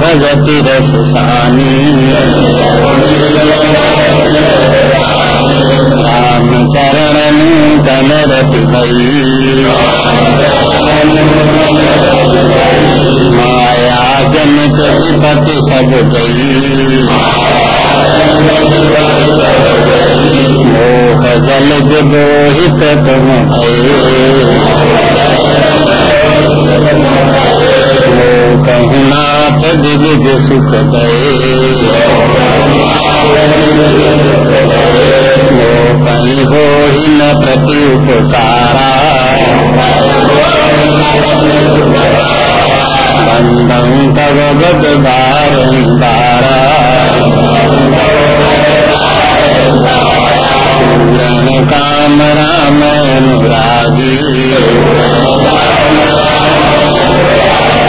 भगति रसानी राम चरण नूतन रति माया जनित विपति सब गई। मोह जल मोहित तुम कहनाथ दिविज सुख गए। कहीं हो न प्रति उपकारा। बंदं तव बद बारंबारा पूरण काम राम अनुरागी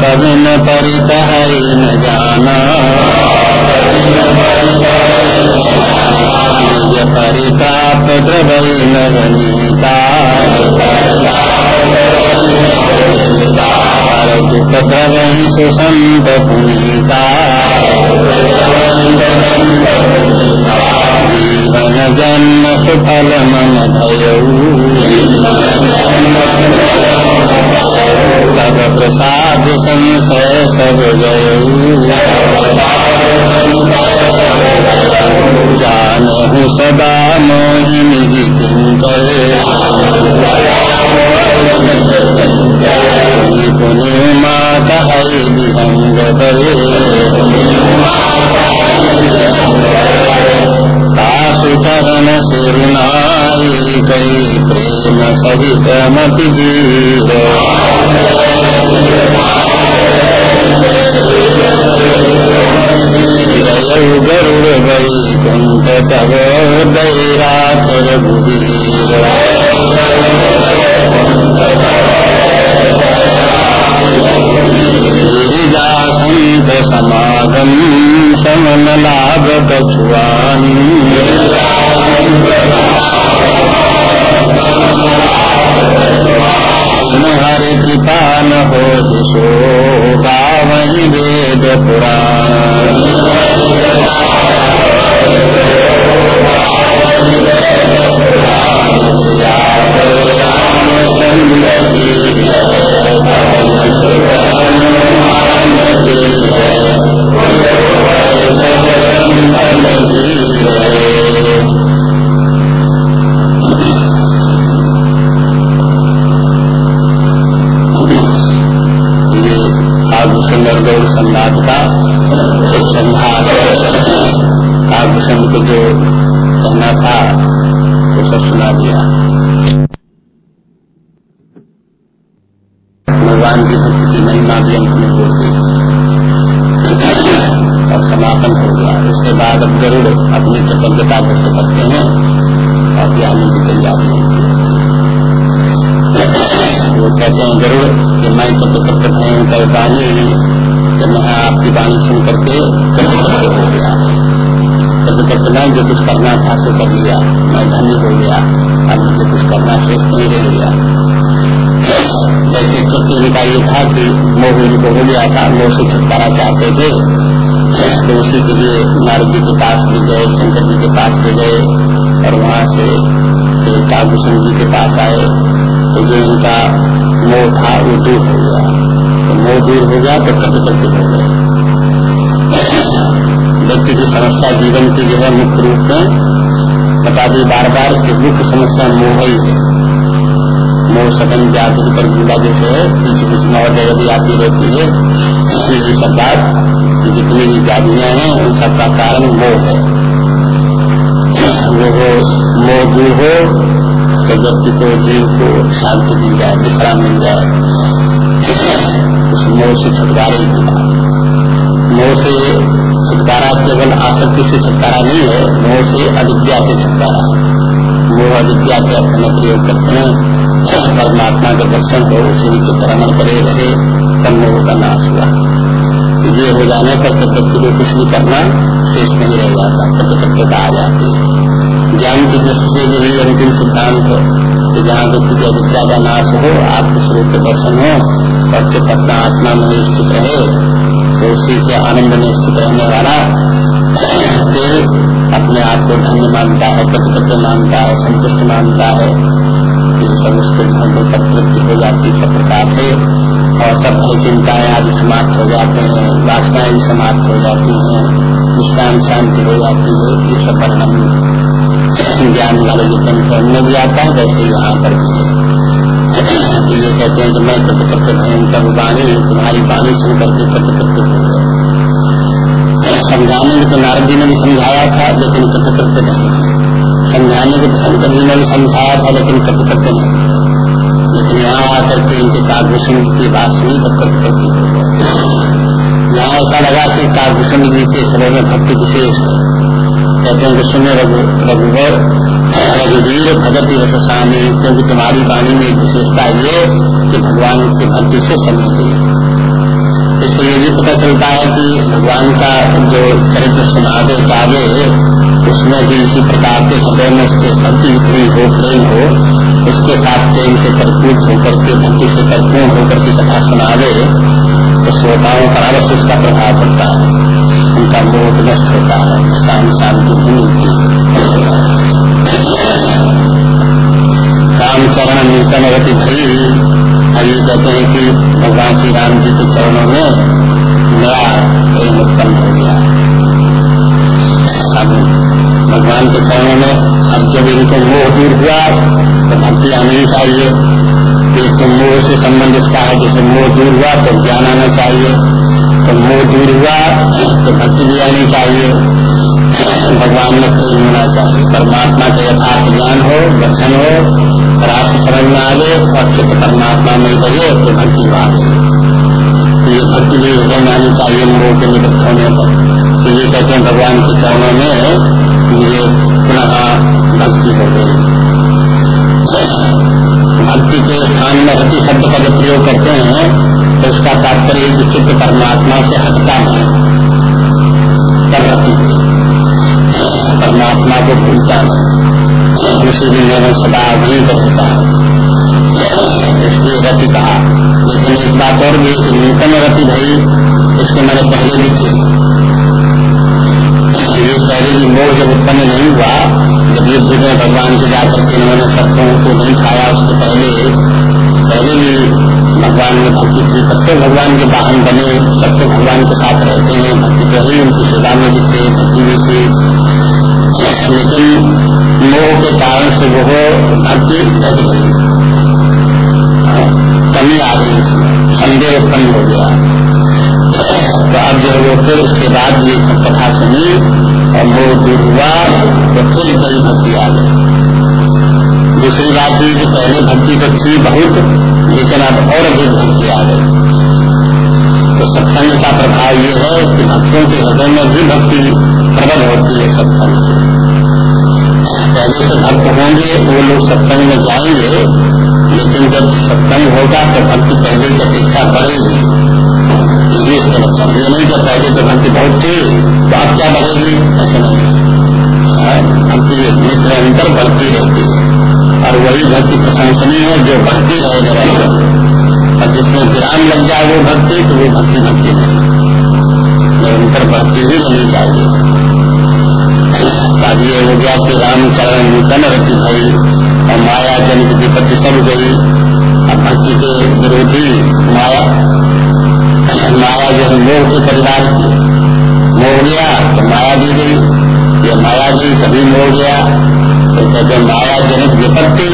कविन परित न जाना निज परिताप द्रवई नवनीता दुख द्रवई सुसंत पुनीता जीवन जन्म सुफल मन तब प्रसाद संशय सब जानहु सदा मोहिनी माता हरि विहंग काशुचरण सिरुनाई कई प्रेम सहित मति गरुड़ गई कुंठ तब दैरात रघुवीर गिरिजा संत समागम समन लाभ कछुआन हर कृपा न हो दिशो गावही वेद पुराण आपकी वाणी सुन करके कृतज्ञ हो गया। कृतज्ञ मैं जो कुछ करना था तो कर लिया। मैं धन्य हो गया। अब मुझे कुछ करना शेष नहीं रह गया। जैसे कृत्य का ये था कि मोह इनको हो गया था मोह से छुटकारा चाहते थे। तो उसी के लिए नारद जी के पास भी गए, शंकर जी के पास भी गए और वहाँ से काभूषण जी के पास आए। तो जो उनका मोह था, वो दूर हो गया। तो मोह दूर हो गया तो प्रतिकृति हो गए व्यक्ति की समस्या जीवन की जो है मुख्य रूप में बता दी बार बार कि मुख्य समस्या मोह ही है मोह सदन जाति पर गुंडा जैसे है, पीछे पीछे में और यदि आती रहती है। यही सब बात, जितनी भी जातियाँ हैं उन सबका कारण मोह है। वो मोह दूर हो तो व्यक्ति को जीव को शांति मिल जाए विश्राम मिल जाए। उस मोह से छुटकारे बात मोह से छुटकारा, केवल आसक्ति से छुटकारा नहीं है, मोह से अविद्या से छुटकारा। मोह, अविद्या के अर्थ प्रयोग करते हैं। परमात्मा के दर्शन को उसी के तरह करे रहे तब मोह का नाश हुआ। ये हो जाने पर प्रकृति को कुछ भी करना शेष नहीं रह जाता प्रकृतिता आ जाती है। ज्ञान की दृष्टि से यही अंतिम सिद्धांत है कि जहाँ व्यक्ति की अविद्या का नाश हो, आत्मस्वरूप के दर्शन हो, और चित्त अपना आत्मा में स्थित रहे उसी के आनंद में स्थित रहने वाला। फिर अपने आप को धन्य मानता है प्रतिकृत मानता है, संतुष्ट मानता है। सब उसके धन को तृप्ति हो जाती सब प्रकार से। और सब भय चिंताएँ आदि समाप्त हो जाते हैं, वासनाएँ भी समाप्त हो जाती हैं, विश्राम शांति हो जाती है, ये सब वर्णन ज्ञान वाले जो ग्रंथ में भी आता है, वैसे यहाँ पर भी है। ये कहते हैं कि मैं प्रतिकृत भयंकर वाणी तुम्हारी वाणी सुन करके प्रतिकृत हो गया समझाने में तो नारद जी ने भी समझाया था, लेकिन प्रतिकृत नहीं समझाने को तो शंकर जी ने भी समझाया था, लेकिन प्रतिकृत नहीं लेकिन यहाँ आकर के इनके काभूषण की बात सुनी तो प्रतिकृत हो गया यहाँ ऐसा लगा कि काभूषण जी के समय में भक्ति विशेष कहते हैं कि सुने रघुवर रघुवीर भगत रसानी क्योंकि तुम्हारी वाणी में एक विशेषता ये कि भगवान की भक्ति से समझती इससे ये भी पता चलता है कि भगवान का जो चरित्र सुनावे, गावे, उसमें भी इसी प्रकार के हृदय में उसके भक्ति इतनी हो, प्रेम हो, उसके साथ प्रेम से परिपूर्ण होकर के, भक्ति से परिपूर्ण होकर के कथा सुनावे तो श्रोताओं पर अवश्य इसका प्रभाव पड़ता है। उनका मोह नष्ट होता है। शांति शांति मिलती है रामचरण नूतन गति भई अभी कहते हैं कि भगवान श्री राम जी के चरणों में नया प्रेम उत्पन्न हो गया। अब भगवान के चरणों में अब जब इनको मोह दूर हुआ तो भक्ति आनी चाहिए। तो मोह से संबंध इसका है जैसे मोह दूर हुआ तो ज्ञान आना चाहिए। तो मोह दूर हुआ तो भक्ति भी आनी चाहिए। भगवान में प्रेम होना चाहिए परमात्मा का यथार्थ ज्ञान हो, दर्शन हो राशि समझ में आ गए और चित्त परमात्मा में लगे तो भक्ति बात तो ये भक्ति भी हृदय में आनी चाहिए मोह के निवृत्त होने पर तो। ये कहते हैं, भगवान के चरणों में ये पुनः भक्ति हो गई। भक्ति के स्थान में हति शब्द का जब प्रयोग करते हैं तो उसका तात्पर्य चित्त परमात्मा से हटता है रति परमात्मा को भूलता नहीं उसी दिन में सदा वही रहता है। इसलिए रति कहा, लेकिन एक बात और भी कि नूतन रति भाई, इसके मैंने पहले भी थी ये पहले भी मोह जब उत्पन्न नहीं हुआ, जब युद्ध में भगवान के जाकर के इन्होंने शत्रुओं को नहीं खाया, उसके पहले पहले भी भगवान में भक्ति थी तब तो भगवान के वाहन बने सब तो भगवान के साथ रहते हैं, भक्ति तो ही उनकी सेवा में भी थे, भक्ति भी थी। लेकिन मोह के कारण से वो भक्ति गई कमी आ गई संदेह उत्पन्न हो गया। तो अब जो वो फिर उसके बाद ये कथा सुनी और मोह दूर हुआ तो फिर बड़ी भक्ति आ गई। दूसरी बात थी कि पहले भक्ति तो थी बहुत, लेकिन अब और अधिक भक्ति आ गई। तो सत्संग का प्रभाव ये है कि भक्तों के हृदय में भी भक्ति प्रबल होती है सत्संग पहले से भक्त होंगे वो लोग सत्संग में जाएँगे लेकिन जब सत्संग होगा तो भक्ति पहले की अपेक्षा बढ़ेगी। ये इसका लक्षण ये नहीं कि पहले तो भक्ति बहुत थी तो अब क्या बढ़ेगी? ऐसा नहीं। हाँ, भक्ति निरंतर बढ़ती रहती है। और वही भक्ति प्रशंसनीय है जो बढ़ती रहेगा रहेगा और जिसमें विराम लग जाए वो भक्ति तो वो भक्ति भक्ति नहीं। निरंतर बढ़ती ही रहनी चाहिए अब ये हो गया कि रामचरण नूतन रति भई और माया जनित विपत्ति सब गई। अब भक्ति के विरोधी माया माया जो है, मोह के परिवार की। मोह गया तो माया भी गई। ये माया गई, तभी मोह गया। तो कहते माया जनित विपत्ति,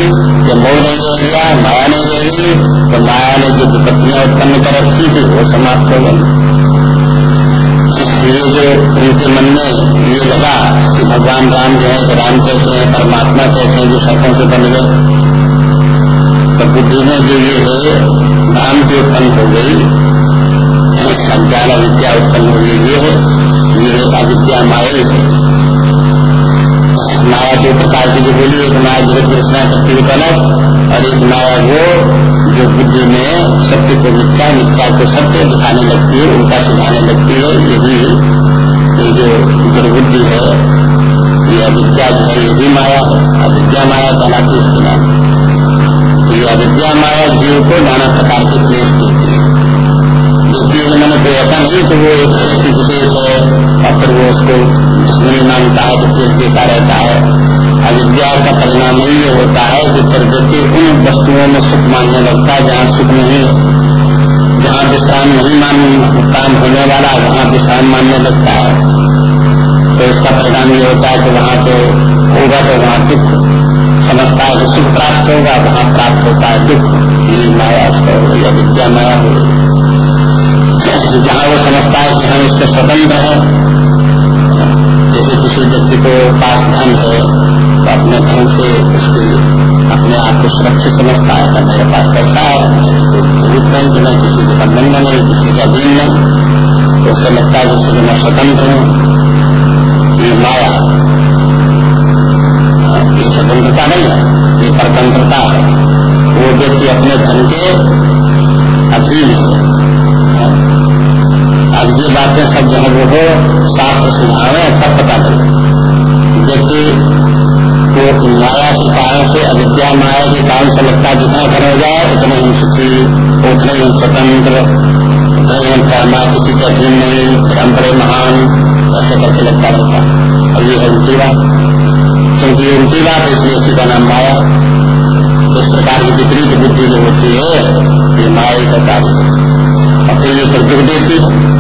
जब मोह नहीं रहेगा माया नहीं रहेगी तो माया ने जो विपत्तियाँ उत्पन्न कर रखी थी, वो समाप्त हो गई। ये जो उनके मन में ये लगा कि भगवान राम जो है राम कैसे हैं, परमात्मा कैसे हैं, जो सखों से बन गए तो बुद्धि में जो ये है नाम की उत्पन्न हो गई, संज्ञान अविद्या उत्पन्न हो गई, ये है, ये अविद्या माया है माया दो प्रकार की जो बोली, एक माया जगत कृष्णा शक्ति विकल्प और एक माया वो जो बुद्धि में सत्य को मिथ्या मिथ्या को सत्य दिखाने लगती है, उनका सुझाने लगती है ये भी ये जो दुर्बुद्धि है, ये अविद्या जो है, ये भी माया है। अविद्या माया कहलाती इसके नाम? ये अविद्या माया जीव को नाना प्रकार के क्लेश देती है। इसलिए मैंने कोई ऐसा नहीं कि वो एक विशेष है, और फिर वो उसको दुश्मनी मानता है तो फिर देता रहता है। अविद्या का परिणाम ये होता है कि फिर व्यक्ति उन वस्तुओं में सुख मानने लगता है, जहाँ सुख नहीं जहाँ विश्राम नहीं मान काम होने वाला, वहाँ विश्राम मानने लगता है। तो इसका परिणाम ये होता है कि वहाँ तो होगा तो वहाँ दुख समझता है सुख प्राप्त होगा, वहाँ प्राप्त होता है दुख। ये माया या विद्या माया हो जहाँ वो समझता है कि हम इससे स्वतंत्र है, जैसे किसी व्यक्ति को पास धन है तो अपने धन से उसकी अपने आप को सुरक्षित समझता है कि मेरे पास पैसा है ज़रूरत नहीं कि मैं किसी के बंधन में नहीं, किसी का अधीन नहीं तो उससे है जैसे मैं स्वतंत्र हूँ। ये माया, ये स्वतंत्रता नहीं है, ये परतंत्रता है। वो व्यक्ति अपने धन के अधीन है। अब ये बातें सब जो है वो शास्त्र सुझावे सब पता चले व्यक्ति को माया के कारण से, अविद्या माया के कारण से लगता जितना घर हो जाए, उतने ही सुखी, उतने ही स्वतंत्र, उतने ही कर्मा किसी के अधीन नहीं हम बड़े महान, ऐसे करके लगता रहता और ये है उल्टी बात। क्योंकि उल्टी बात इसलिए इसी का नाम माया। इस प्रकार की विपरीत बुद्धि जो होती है, ये माया का कार्य और फिर ये फिर दुख देती है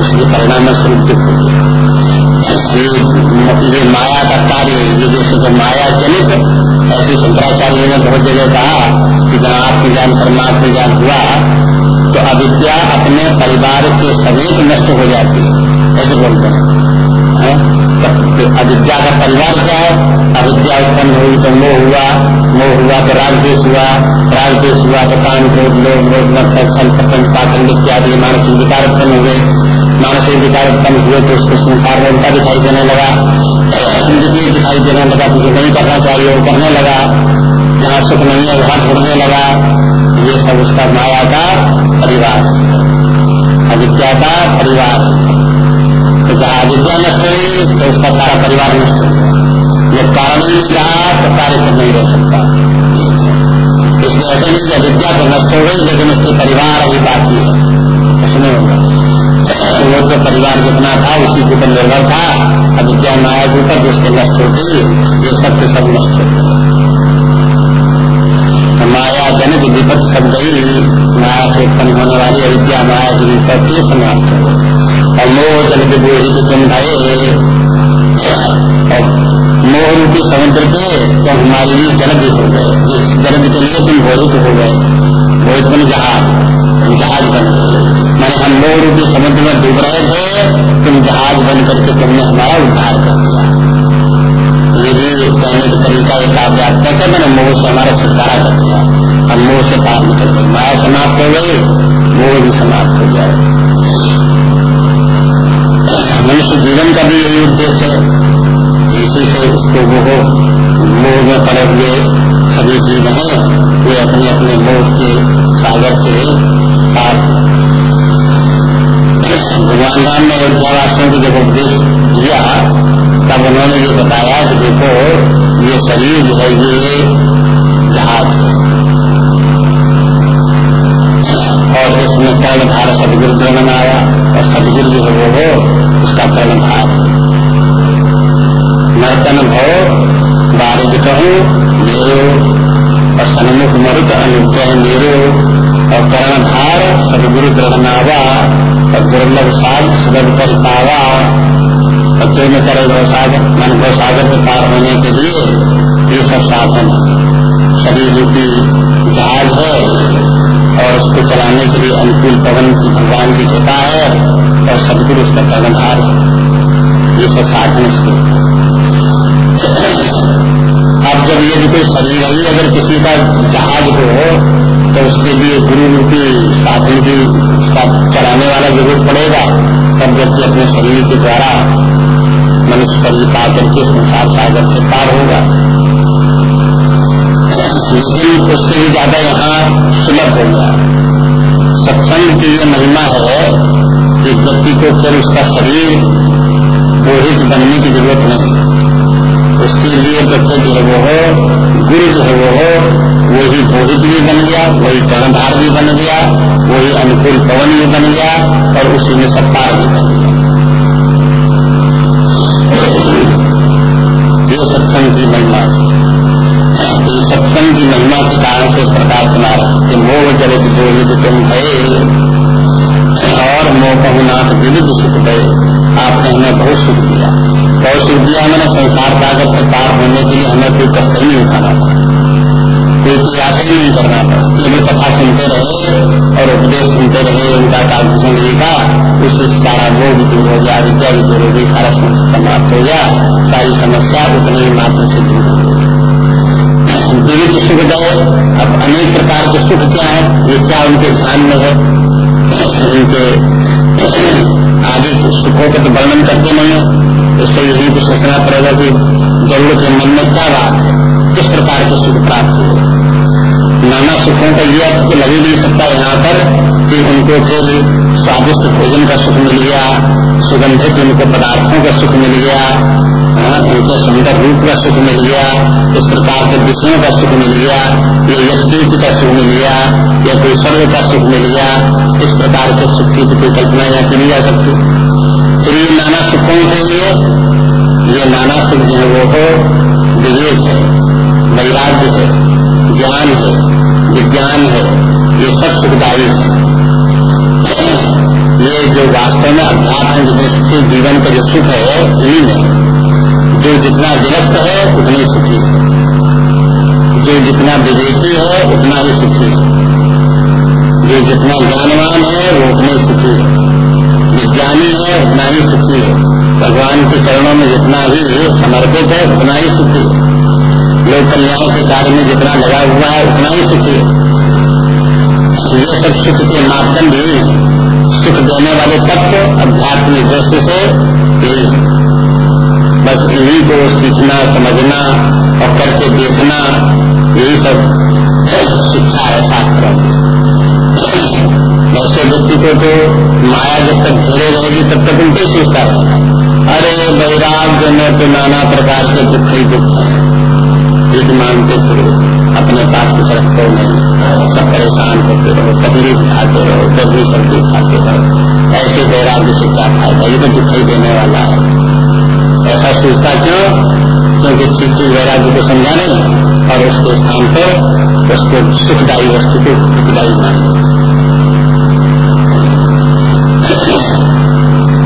उसके परिणाम स्वरूप दुख ये माया का कार्य ये जैसे तो माया जनित ऐसे शंकराचार्य ने बहुत जगह कहा कि जहाँ जान परमात्मा ज्ञान हुआ तो अविद्या अपने परिवार के समेत नष्ट हो जाती है। ऐसे बोलते हैं। तो अविद्या का परिवार क्या है? अविद्या उत्पन्न हुई तो मोह हुआ मोह हुआ तो राजदेश हुआ राजदेश हुआ तो कान क्रोध लोग लोग मतलब छल पाखंड इत्यादि, मानसिक विकार उत्पन्न हुए। मानसिक विकार उत्पन्न हुए तो उसको संसार में उल्टा दिखाई देने लगा। ज़िंदगी दिखाई देने लगा जो नहीं करना चाहिए, वो करने लगा। जहाँ सुख नहीं है, वहाँ ढूँढने लगा। ये सब उसका माया का परिवार। अविद्या का परिवार। तो जहाँ अविद्या नष्ट हुई तो उसका सारा परिवार नष्ट हो जब कारण नहीं रहा तो कार्य तो नहीं रह सकता। इसलिए ऐसे नहीं अविद्या तो नष्ट हो गई, लेकिन उसके परिवार अभी बाकी है। उसमें होगा। तो वो तो परिवार जितना था, उसी के ऊपर निर्भर था। अविद्या माया के ऊपर जिसके नष्ट होती, ये सब के सब नष्ट होते तो माया जनित विपत्त सब गई, माया से उत्पन्न होने वाली अविद्या माया की विपत्ति समाप्त हो और मोह जनित बोहित तुम भय। मोह रूपी समुद्र के तो हमारे लिए जलद हो गए। जिस जलद के लिए तुम भोरित हो गए। भोरित बन जहाज़ जहाज़ बन। मैंने हम लोग रूपी समुद्र में डूब रहे थे, तुम जहाज़ बन करके तुमने हमारा उद्धार कर दिया। ये भी कहने का तरीका एक आप व्याख्या मैंने मोह से हमारा छुटकारा कर दिया। हम मोह से बाहर निकल गए। माया समाप्त हो गई, मोह भी समाप्त हो जाए मनुष्य जीवन का भी यही उद्देश्य है। इसी से उसको वो मोह में पड़े हुए सभी जीव हैं, वे अपने अपने मोह के सागर से भगवान राम ने अयोध्यावासियों को जब उपदेश दिया, तब उन्होंने ये बताया कि देखो, ये शरीर जो है, ये जहाज़ और इसमें कर्णधार सदगुरु वर्णन आया, और सदगुरु जो है वो हो उसका कर्णधार नर्तन भव बारिद कहूँ, मेरो, और सन्मुख मरुत अनुग्रह मेरो। और कर्णधार सदगुरु ग्रहणावा और दुर्लभ साग सदपस्तावा बच्चे में करे सागर मन सागर से पार होने के लिए ये सब साधन शरीर रूपी जहाज़ है और उसको चलाने के लिए अनुकूल पवन की भगवान की कृपा है और सदगुरु उसका पवनहार ये सब साधन इसके। अब जब ये कोई शरीर ही, अगर किसी का जहाज़ हो तो उसके लिए गुरु रूपी साधन की चलाने वाला ज़रूरत पड़ेगा। तब जबकि अपने शरीर के द्वारा मनुष्य शरीर पा करके संसार सागर से पार होगा। उससे भी ज़्यादा यहाँ सुलभ हो गया। सत्संग की ये महिमा है कि व्यक्ति को फिर उसका शरीर बोहित बनने की ज़रूरत नहीं। उसके लिए बच्चे जो है वो हो, गुरु जो है वो हो वही बोहित भी बन गया, वही कर्णधार भी बन गया, वही अनुकूल पवन भी बन गया, और उसी में सत्तार भी बन गया। सत्संग की महिमा। सत्संग की महिमा के कारण से प्रकाश सुना कि मोह जलित बोलित तुम भय और मोह कहनाथ विविध सुख गए आपने हमें बहुत सुख दिया। बहुत सुख दिया मैंने संसार का से पार होने के लिए हमें कोई कष्ट नहीं उठाना। पड़ा कोई ही नहीं करना केवल कथा सुनते रहे और उपदेश सुनते रहे, उनका कालभूषण जी का उससे सारा भी दूर हो गया, विद्या भी दूर हो गई, सारा समाप्त हो गया। सारी समस्या उतने ही मात्र से दूर हो गई। विविध सुख गए। अब अनेक प्रकार के सुख क्या है? ये क्या उनके ध्यान में है? उनके आगे सुखों का तो वर्णन करते नहीं है। इससे यही तो सोचना पड़ेगा कि ज़रूर के मन में क्या बात है? किस प्रकार के सुख प्राप्त हुए? नाना सुखों का ये अर्थ तो लग ही नहीं सकता यहाँ पर कि उनको फिर स्वादिष्ट भोजन का सुख मिल गया, सुगंधित उनको पदार्थों का सुख मिल गया उनको सुंदर रूप का सुख मिल गया, इस प्रकार के विषयों का सुख मिल गया, या यश का सुख मिल गया, या कोई सर्व का सुख मिल गया, इस प्रकार के सुख की कोई कल्पना यहाँ की नहीं जा सकती। फिर ये नाना सुखों के लिए, ये नाना सुख जो है वो हो विवेक है, वैराग्य है, ज्ञान है विज्ञान है ये सब सुखदायी है। ये जो वास्तव में अध्यात्म जितने जीवन का जो सुख है इन्हीं में। जो जितना विरक्त है, उतनी सुखी है। जो जितना विवेकी है, उतना ही सुखी है। जो जितना ज्ञानवान है, वो उतने सुखी है। विज्ञानी है, उतना ही सुखी है। भगवान के चरणों में जितना ही समर्पित है, उतना ही सुखी है। लोक कल्याण के कार्य में जितना लगा हुआ है, उतना ही सुखी है। ये सब सुख के मापदंड ही सुख देने वाले तत्व अध्यात्मिक दृष्टि से बस इन्हीं को सीखना, समझना और करके देखना, यही सब शिक्षा है शास्त्र। वैसे व्यक्ति को तो माया जब तक घेरे रहेगी, तब तक उल्टे सोचता है। अरे वैराग्य में तो नाना प्रकार के दुख ही दुख है। एक मानते फिर अपने पास कुछ रखते नहीं सब परेशान होते रहो तकलीफ़ खाते रहो गर्मी सर्दी खाते रहो। ऐसे वैराग्य से क्या फ़ायदा? ये तो दुख देने वाला है। ऐसा सोचता क्यों? क्योंकि ठीक ठीक वैराग्य को समझा नहीं और उसके स्थान पर उसको सुखदायी वस्तु को दुखदायी मान।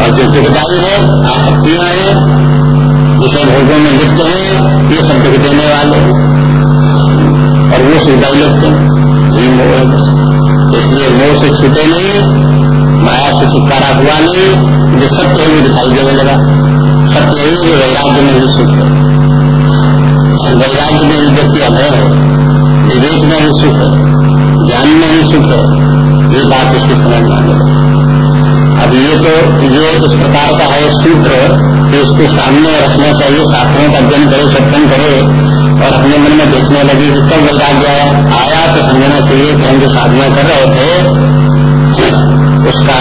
और जो दुखदायी है, आसक्तियाँ हैं विषय भोगों में लिप्त है, ये सब दुख देने वाले और वो सुखदायी लगते हैं। इसलिए मोह से छूटे नहीं, माया से छुटकारा हुआ नहीं जो सत्य है वो दिखाई देने लगा। सत्य ही कि वैराग्य में ही सुख है। वैराग्य में ही व्यक्ति अभय है। विवेक में ही सुख है। ज्ञान में ही सुख है। ये बात उसकी समझ में अब ये तो ये इस प्रकार का है, सूत्र कि उसको सामने रखना चाहिए शास्त्रों का अध्ययन करे, सत्संग करे और अपने मन में देखने लगे कि कब वैराग्य आया। तो समझना चाहिए कि हम जो साधना कर रहे थे, उसका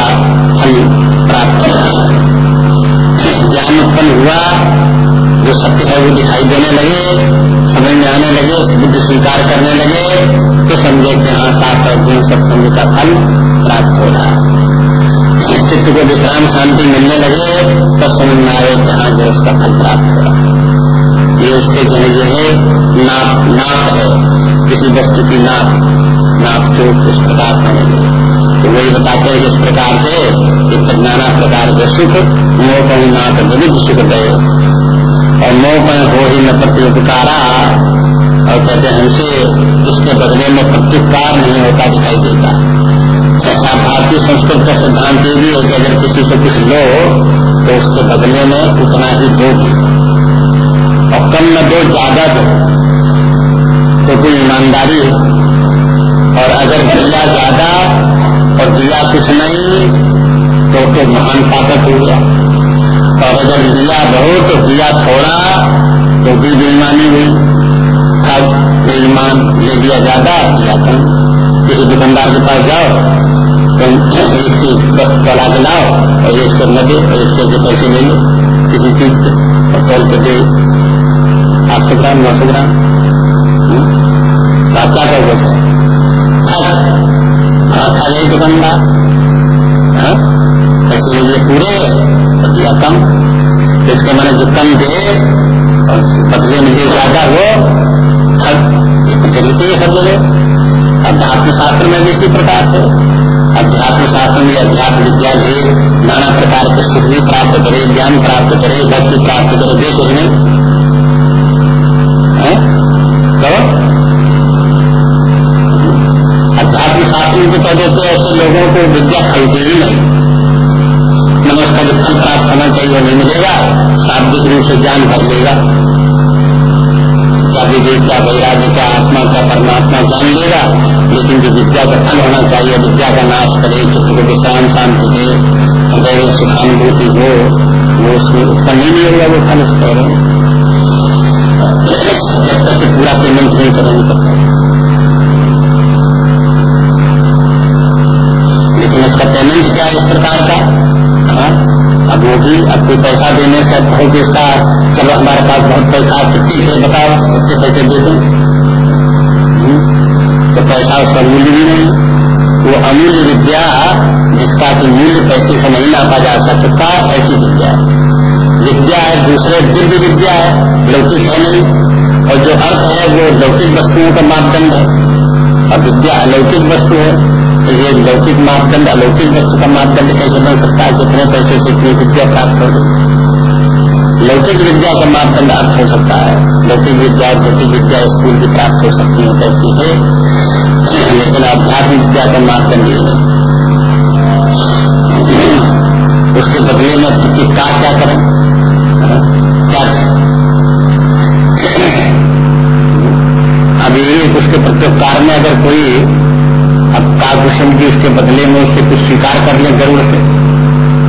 फल प्राप्त ज्ञान उत्पन्न हुआ, जो सत्य है वो दिखाई देने लगे, समझ में आने लगे, बुद्ध स्वीकार करने लगे तो समझे कि हाँ सात सत्संग का फल प्राप्त हो रहा है। चित्त को विश्राम शांति मिलने लगे तब समझ में आए कि हाँ जो उसका फल प्राप्त हो रहा है ये उसके जो ये है, नाप नाप है। किसी वस्तु की नाप नाप चोट इस प्रकार होने लगे तो वही बताते हैं इस प्रकार से, कि नाना प्रकार के सुख मोह नाथ विविध सुख गए। और मोह हो ही न प्रत्युपकारा और कहते हैं हमसे, इसके बदले में प्रत्युपकार नहीं होता दिखाई देता। ऐसा भारतीय संस्कृत का सिद्धांत ये भी है कि अगर किसी से कुछ लो तो उसके बदले में उतना ही दोगी। और कम न दो, ज़्यादा दो। तो कोई ईमानदारी है। और अगर दिया ज़्यादा और दिया कुछ नहीं तो तो महान ताकत हो गया। और अगर दिया बहुत तो दिया थोड़ा तो भी बेईमानी हुई। अब बेईमान ले दिया ज़्यादा, दिया कम। किसी दुकानदार के पास जाओ तो एक से दस के लाओ और एक सौ नब्बे और एक सौ पैसे ले लो किसी चीज़ के और तोल के दे? आठ सौ ग्राम, नौ सौ ग्राम। आप क्या करोगे खा जाए दुकानदार पैसे लीजिए पूरे दिया कम। तो इसके मैंने जो कम दे, और बदले में जो ज़्यादा हो चलते ही सब जगह अध्यात्म शास्त्र में भी इसी प्रकार से। अध्यात्म शास्त्र में अध्यात्म विद्या भी नाना प्रकार के सुख भी प्राप्त करे, ज्ञान प्राप्त करे, भक्ति प्राप्त करे देश उसमें तो अध्यात्म शास्त्र को कह देते ऐसे लोगों को विद्या खरीदे ही नहीं। मैंने उसका जो फल प्राप्त होना चाहिए नहीं मिलेगा। शाब्दिक रूप से ज्ञान भर लेगा। क्या विवेक क्या वैराग्य क्या आत्मा क्या परमात्मा जान लेगा लेकिन जो विद्या का फल होना चाहिए, विद्या का नाश करे चित्त को विश्राम शांति दे हृदय सुखानुभूति हो, वो उसमें उत्पन्न नहीं होगा, वो फल उसका जब तक पूरा पेमेंट नहीं करेंगे तब लेकिन उसका पेमेंट क्या है इस प्रकार का? हाँ? अब वो भी अब कोई पैसा देने से हो इसका चलो हमारे पास बहुत पैसा कितनी से बताओ उसके पैसे दे दो? हम्म, तो पैसा उसका मूल्य भी नहीं वो अमूल्य विद्या जिसका कि मूल्य पैसे से नहीं नापा जा सकता ऐसी विद्या विद्या है दूसरे दिव्य विद्या है लौकिक है नहीं और जो अर्थ है वो लौकिक वस्तुओं का मापदंड है। और विद्या अलौकिक वस्तु है तो ये लौकिक मापदंड, अलौकिक वस्तु का मापदंड कैसे बन सकता है कितने पैसे से इतनी विद्या प्राप्त हो लौकिक विद्या का मापदंड अर्थ हो सकता है। लौकिक विद्या लौकिक विद्या स्कूल की प्राप्त हो सकती है कैसी है। लेकिन आध्यात्मिक विद्या का मापदंड ये उसके बदले में क्या क्या करें? क्या अभी उसके प्रत्युपकार में अगर कोई अब कालभूषण की उसके बदले में उससे कुछ स्वीकार कर ले गरुड़ से।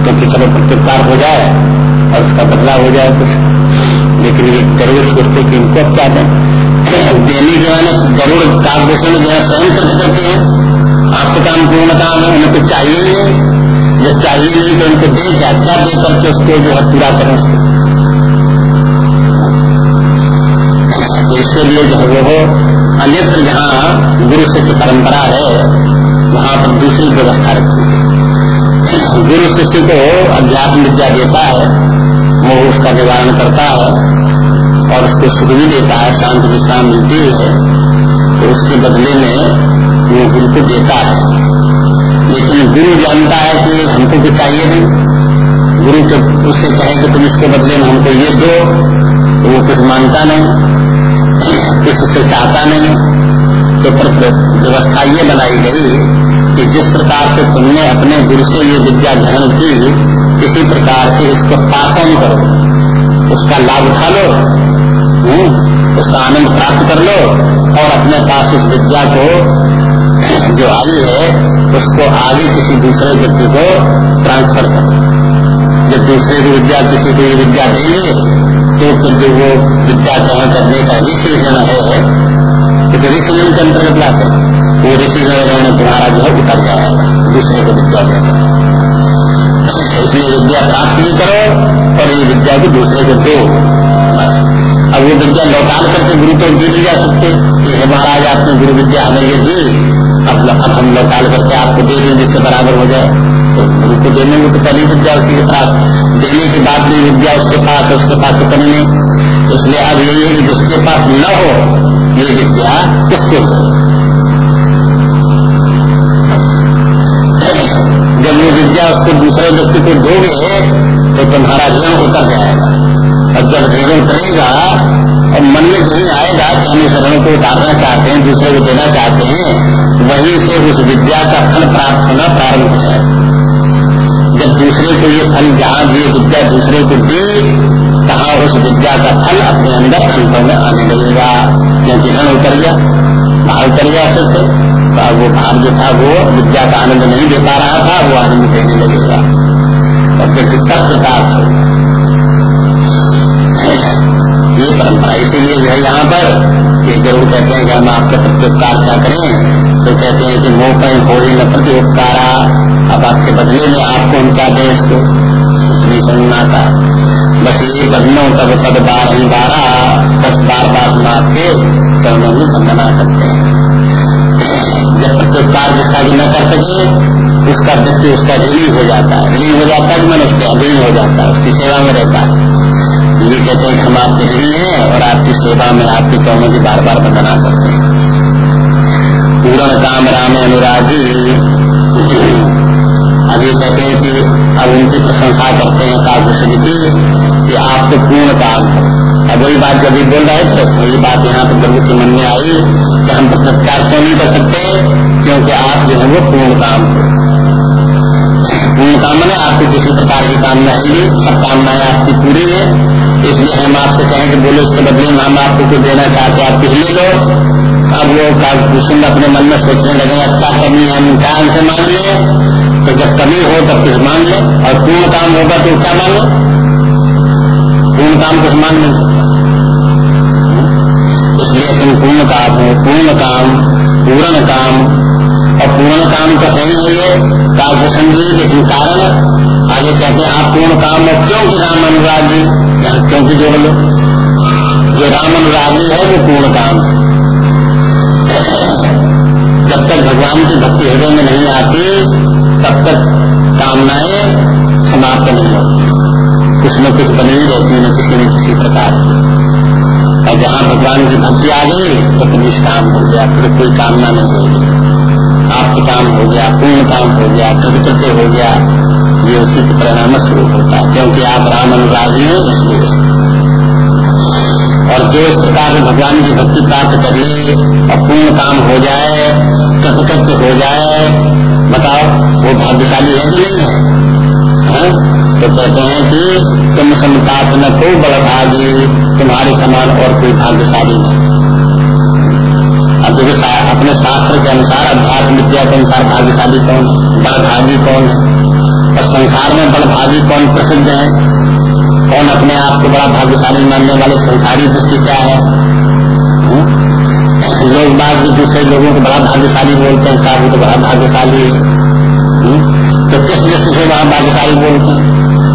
तो कि चलो प्रत्युपकार हो जाए और उसका बदला हो जाए कुछ। लेकिन ये गरुड़ सोचते कि इनको अब क्या दें। देने के माने गरुड़ कालभूषण जो है स्वयं खर्च करते हैं। आपके काम पूर्ण काम है उन्हें कुछ चाहिए नहीं। जब चाहिए नहीं तो उनको दे क्या? दे करके उसको जो है पूरा करें तो इसके लिए जो है वो अन्यत्र जहाँ गुरु शिष्य परंपरा है, वहाँ पर दूसरी व्यवस्था रखी है। गुरु शिष्य को अध्यात्म विद्या देता है वो उसका निवारण करता है, और उसको सुख भी देता है, शांति विश्राम मिलती है तो उसके बदले में वो गुरु को देता है। लेकिन गुरु जानता है कि हमको कुछ चाहिए नहीं। गुरु जब उससे कहे कि तुम इसके बदले में हमको ये दो तो वो कुछ मानता नहीं। उससे चाहता नहीं। तो व्यवस्था ये बनाई गई कि जिस प्रकार से तुमने अपने गुरु से ये विद्या ग्रहण की किसी प्रकार से इसको पासन करो। उसका लाभ उठा लो। हम्म, उसका आनंद प्राप्त कर लो और अपने पास उस विद्या को जो आई है उसको आगे किसी दूसरे व्यक्ति को ट्रांसफ़र करो। जब दूसरे की विद्या किसी को ये विद्या देंगे तो फिर जो वो विद्या ग्रहण करने का ऋषिजन है तो ऋषिजन के अंतर्गत लाते वो ऋषि ऋषिजन तुम्हारा जो है उतर जाएगा दूसरे को विद्या देगा इसलिए विद्या प्राप्त भी करो और ये विद्या को दूसरे को दो। अब वो विद्या लौटाल करके गुरु को दे दी जा सकते। कि महाराज, आपने गुरु विद्या हमें ये दी। अब हम लौटाल करके आपको दे दें जिससे बराबर हो जाए। तो गुरु को देने में तो पहली विद्या उसके पास देने के बाद भी विद्या उसके पास उसके पास तो कमी नहीं। इसलिए अब यही है कि जिसके पास न हो, ये विद्या उसको विद्या उसको दूसरे व्यक्ति को दोगे तो तुम्हारा ऋण उतर जाएगा। और जब ऋण उतरेगा, और मन में यही आएगा कि हम इस ऋण को उतारना चाहते हैं, दूसरे को देना चाहते हैं, वहीं से उस विद्या का फल प्राप्त होना प्रारंभ हो जाए जब दूसरे को ये फल जहाँ भी विद्या दूसरे को दी, तहाँ उस विद्या का फल अपने अंदर अनुभव में आने लगेगा। क्योंकि ऋण उतर गया भाव उतर गया सबसे तो वो भाव जो था, वो विद्या का आनंद नहीं दे पा रहा था, वो आनंद देने लगेगा। और फिर तत्व होगा ये परंपरा इसीलिए जो है यहाँ पर कि ज़रूर कहते हैं कि हम आपके प्रत्युपकार क्या करें तो कहते हैं कि मोह कहीं हो ही न प्रति उपकारा। अब आपके बदले में आपको हम क्या दें इसको नहीं समझना था बस ये बदलो तब पद बार ही बारा दस बार बार के तो लोग वंदना करते हैं। जब प्रत्युपकार जिसका भी न कर सके, उसका व्यक्ति उसका ऋणी हो जाता है। ऋणी हो जाता है मन उसके अधीन हो जाता है, उसकी सेवा में रहता है। ये कहते हैं हम आपके ऋणी हैं और आपकी सेवा में आपके चरणों की बार बार वंदना करते हैं। पूर्ण काम राम अनुरागी। अब ये कहते हैं कि अब उनकी प्रशंसा करते हैं काव्य की कि आप तो पूर्ण काम हो। अब वही बात जब भी बोल रहे थे, वही बात यहाँ पर प्रभु के मन में आई कि हम तो सत्कार क्यों नहीं कर सकते, क्योंकि आप जो है वो पूर्ण काम हो। पूर्ण कामना आपको किसी प्रकार की कामना है सब कामनाएँ आपकी पूरी है। इसलिए हम आपसे कहें कि बोलो, इसके बदले में हम आपको कुछ देना चाहते हैं, आप कुछ ले लो। अब वो कुसुम अपने मन में सोचने लगे अच्छा कमी है? हम क्या हमसे मान लिए तो जब कमी हो, तब कुछ मान लो। और पूर्ण काम होगा तो क्या मान लो? पूर्ण काम कुछ मांग लो। इसलिए तुम पूर्ण काम हो, पूर्ण काम पूर्ण काम। और पूर्ण काम तो है ही है काव्य संगी लेकिन कारण आगे कहते हैं, आप पूर्ण काम में क्यों राम अनुरागी क्योंकि जोड़ लो? जो राम अनुरागी है, वो पूर्ण काम है। जब तक भगवान की भक्ति हृदय में नहीं आती तब तक कामनाएँ समाप्त नहीं होती। कुछ न कुछ बनी ही रहती है किसी न किसी प्रकार और जहाँ भगवान की भक्ति आ गई तो फिर निष्काम हो गया, फिर कोई कामना नहीं होगी। आपके काम हो गया, पूर्ण काम हो गया कृतकृत्य हो गया, ये उसी के परिणाम स्वरूप होता है, क्योंकि आप राम अनुरागी हैं, इसलिए। और जो इस प्रकार भगवान की भक्ति प्राप्त कर ले, और पूर्ण काम हो जाए कृतकृत्य हो जाए बताओ, वो भाग्यशाली है कि नहीं है? हा? तो कहते हैं कि तुम समताप न को भागी तुम्हारे समान और कोई भाग्यशाली नहीं। देखो अपने शास्त्र के अनुसार अध्यात्म विद्या के अनुसार भाग्यशाली कौन बड़ भागी कौन है? और संसार में बड़ भागी कौन प्रसिद्ध है? कौन अपने आप को बड़ा भाग्यशाली मानने वाले संसारी दृष्टि क्या है? हम्म? लोग बात भी दूसरे लोगों को बड़ा भाग्यशाली बोलते हैं, साहब तो बड़ा भाग्यशाली है हम्म? तो किस दृष्टि से वहाँ भाग्यशाली बोलते हैं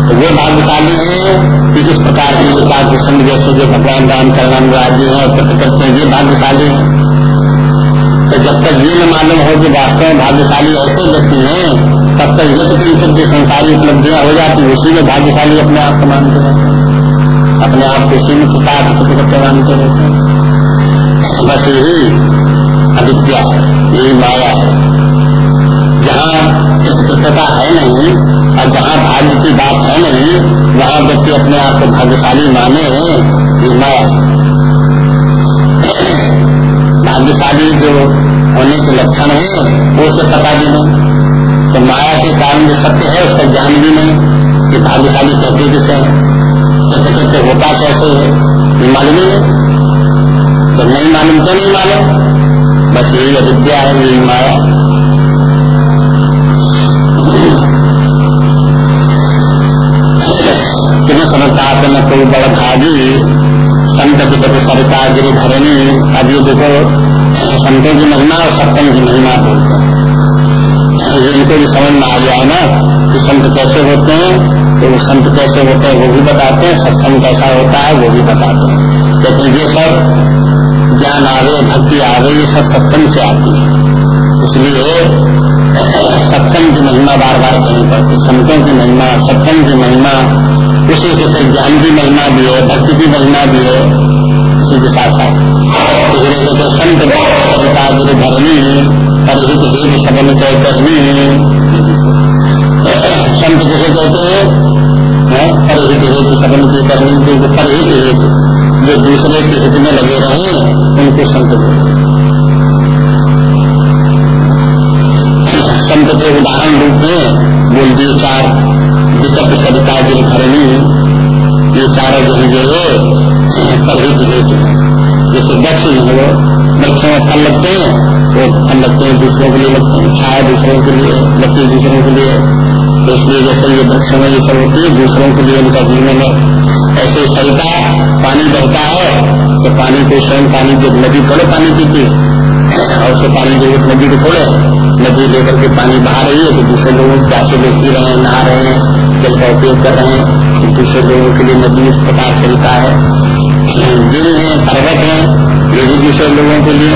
तो वो भाग्यशाली है कि किस प्रकार की बात संघ जैसे जो भगवान राम चरण राज्य है और करते हैं, ये भाग्यशाली है तो जब तक ये न मालूम हो कि वास्तव में भाग्यशाली ऐसे व्यक्ति हैं, तब तक ये तो जो संसारी उपलब्धियाँ हो जाती है, उसी में भाग्यशाली अपने आप को मानते रहते हैं अपने आप को उसी में किताब करते मानते रहते बस यही अविद्या यही माया। है जहाँ कृतज्ञता है नहीं और जहाँ भाग्य की बात है नहीं, वहाँ व्यक्ति अपने आप को भाग्यशाली माने ये माया। भाग्यशाली जो होने के लक्षण है, वो उसे पता भी नहीं। तो माया के कारण जो सत्य है, उसका ज्ञान भी नहीं कि भाग्यशाली कैसे सत्य कैसे होता कैसे है, ये मालूम ही नहीं। तो नहीं मालूम तो नहीं मालूम। बस यही अविद्या है, यही माया। समझता कोई भागी, संत की प्रति सरिता गिरी देखो संतों की महिमा और सत्संग की महिमा बोलते इनको भी समझ में आ गया ना कि संत कैसे होते हैं तो वो संत कैसे होते हैं वो भी बताते हैं, सत्संग कैसा होता है वो भी बताते हैं। क्योंकि ये सब ज्ञान आवे, भक्ति आवे, ये सब सत्संग से आती है। इसलिए, सत्संग की महिमा बार बार कहनी पड़ती संतों की महिमा, सत्संग की महिमा उसी के साथ ज्ञान की महिमा भी है, भक्ति की महिमा भी है उसी के साथ साथ इसलिए तो संत धरनी परहित हेत सबन तय करनी संत जिसे कहते हैं परहित हेतु संबंध की करनी परहित हेतु जो दूसरे के हित में लगे रहे, उनको संत संत के उदाहरण रूप में बोल दिए चार विकट सरिता गिर धरणी ये चारों जो है जो परहित हेतु जैसे दक्ष हो वृक्षों में फल लगते हैं, वो फल लगते हैं दूसरों के लिए, लगते हैं छाया दूसरों के लिए लकड़ी दूसरों के लिए। तो इसलिए जैसे ये वृक्ष में ये सब होती है, दूसरों के लिए उनका जीवन ऐसे सरिता पानी बहता है तो पानी को स्वयं पानी जो नदी थोड़े पानी पीती और उससे पानी जो नदी को थोड़े नदी लेकर के पानी बहा रही है तो दूसरे लोग प्यासे लोग पी रहे हैं नहा रहे हैं, जल का उपयोग कर रहे हैं तो दूसरे लोगों के लिए नदी इस प्रकार चलता है। गिर है, पर्वत है, ये भी दूसरे लोगों के लिए